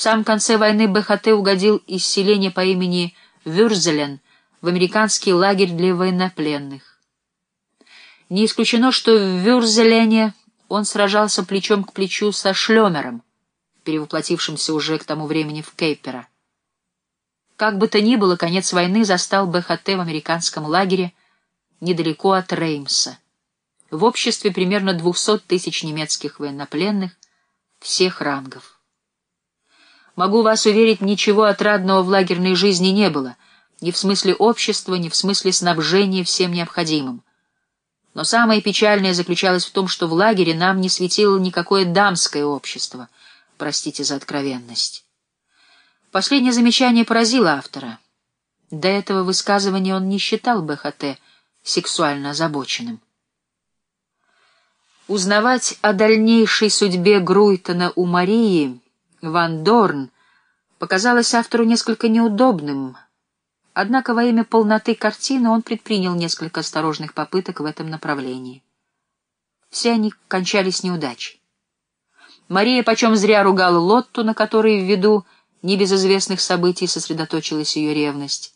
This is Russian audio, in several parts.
Самом конце войны БХТ угодил из селения по имени Вюрзелен в американский лагерь для военнопленных. Не исключено, что в Вюрзелене он сражался плечом к плечу со Шлемером, перевоплотившимся уже к тому времени в Кейпера. Как бы то ни было, конец войны застал БХТ в американском лагере недалеко от Реймса, в обществе примерно 200 тысяч немецких военнопленных всех рангов. Могу вас уверить, ничего отрадного в лагерной жизни не было, ни в смысле общества, ни в смысле снабжения всем необходимым. Но самое печальное заключалось в том, что в лагере нам не светило никакое дамское общество, простите за откровенность. Последнее замечание поразило автора. До этого высказывания он не считал БХТ сексуально озабоченным. Узнавать о дальнейшей судьбе Груйтона у Марии Ван Дорн показалось автору несколько неудобным, однако во имя полноты картины он предпринял несколько осторожных попыток в этом направлении. Все они кончались неудачей. Мария почем зря ругала Лотту, на которой ввиду небезызвестных событий сосредоточилась ее ревность.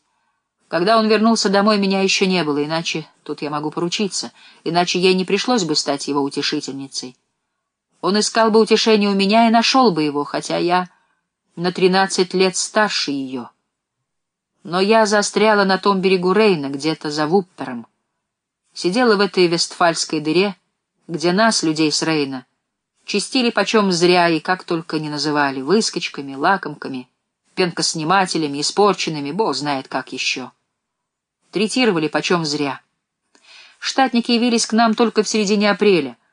Когда он вернулся домой, меня еще не было, иначе, тут я могу поручиться, иначе ей не пришлось бы стать его утешительницей. Он искал бы утешение у меня и нашел бы его, хотя я на тринадцать лет старше ее. Но я застряла на том берегу Рейна, где-то за Вуппером. Сидела в этой вестфальской дыре, где нас, людей с Рейна, чистили почем зря и как только не называли, выскочками, лакомками, пенкоснимателями, испорченными, бог знает как еще. Третировали почем зря. Штатники явились к нам только в середине апреля —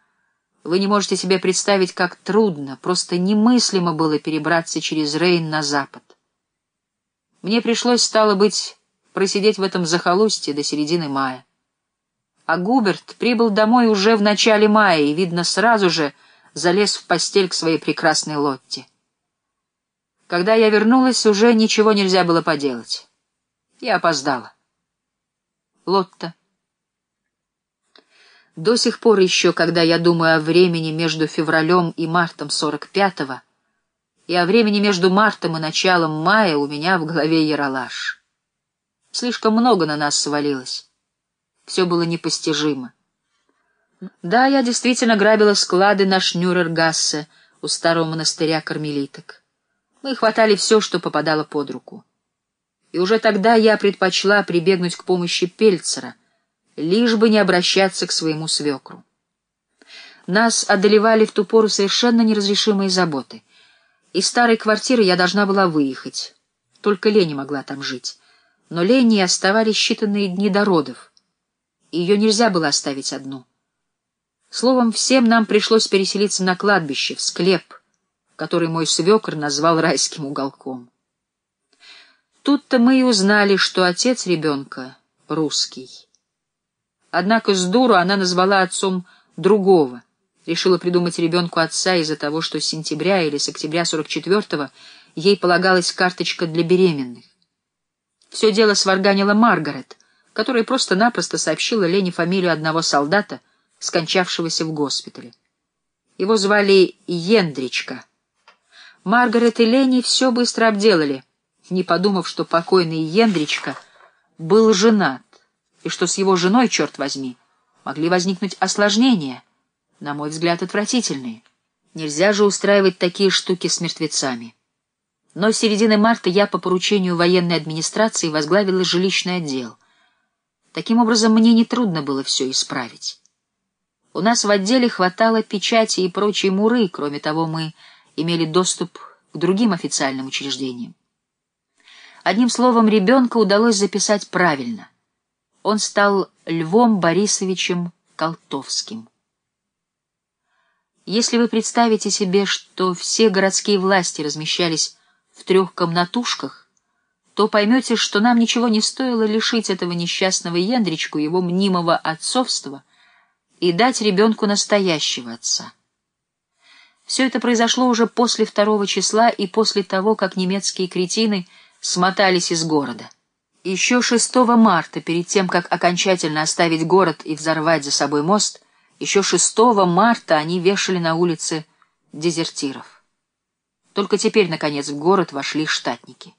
вы не можете себе представить, как трудно, просто немыслимо было перебраться через Рейн на запад. Мне пришлось, стало быть, просидеть в этом захолустье до середины мая. А Губерт прибыл домой уже в начале мая и, видно, сразу же залез в постель к своей прекрасной Лотте. Когда я вернулась, уже ничего нельзя было поделать. Я опоздала. Лотта до сих пор еще, когда я думаю о времени между февралем и мартом 45-го, и о времени между мартом и началом мая у меня в голове яролаж. Слишком много на нас свалилось. Все было непостижимо. Да, я действительно грабила склады на Шнюрергассе у старого монастыря кармелиток. Мы хватали все, что попадало под руку. И уже тогда я предпочла прибегнуть к помощи Пельцера, лишь бы не обращаться к своему свекру. Нас одолевали в ту пору совершенно неразрешимые заботы. Из старой квартиры я должна была выехать. Только Лени могла там жить. Но Лени оставались считанные дни до родов. Ее нельзя было оставить одну. Словом, всем нам пришлось переселиться на кладбище, в склеп, который мой свекр назвал райским уголком. Тут-то мы и узнали, что отец ребенка — русский. Однако с дуру она назвала отцом другого. Решила придумать ребенку отца из-за того, что с сентября или с октября 44-го ей полагалась карточка для беременных. Все дело сварганила Маргарет, которая просто-напросто сообщила Лене фамилию одного солдата, скончавшегося в госпитале. Его звали Ендричка. Маргарет и Лени все быстро обделали, не подумав, что покойный Ендричка был женат и что с его женой, черт возьми, могли возникнуть осложнения, на мой взгляд, отвратительные. Нельзя же устраивать такие штуки с мертвецами. Но с середины марта я по поручению военной администрации возглавила жилищный отдел. Таким образом, мне нетрудно было все исправить. У нас в отделе хватало печати и прочей муры, кроме того, мы имели доступ к другим официальным учреждениям. Одним словом, ребенка удалось записать правильно он стал Львом Борисовичем Колтовским. Если вы представите себе, что все городские власти размещались в трех комнатушках, то поймете, что нам ничего не стоило лишить этого несчастного Яндричку его мнимого отцовства и дать ребенку настоящего отца. Все это произошло уже после второго числа и после того, как немецкие кретины смотались из города. Еще 6 марта, перед тем, как окончательно оставить город и взорвать за собой мост, еще 6 марта они вешали на улице дезертиров. Только теперь, наконец, в город вошли штатники.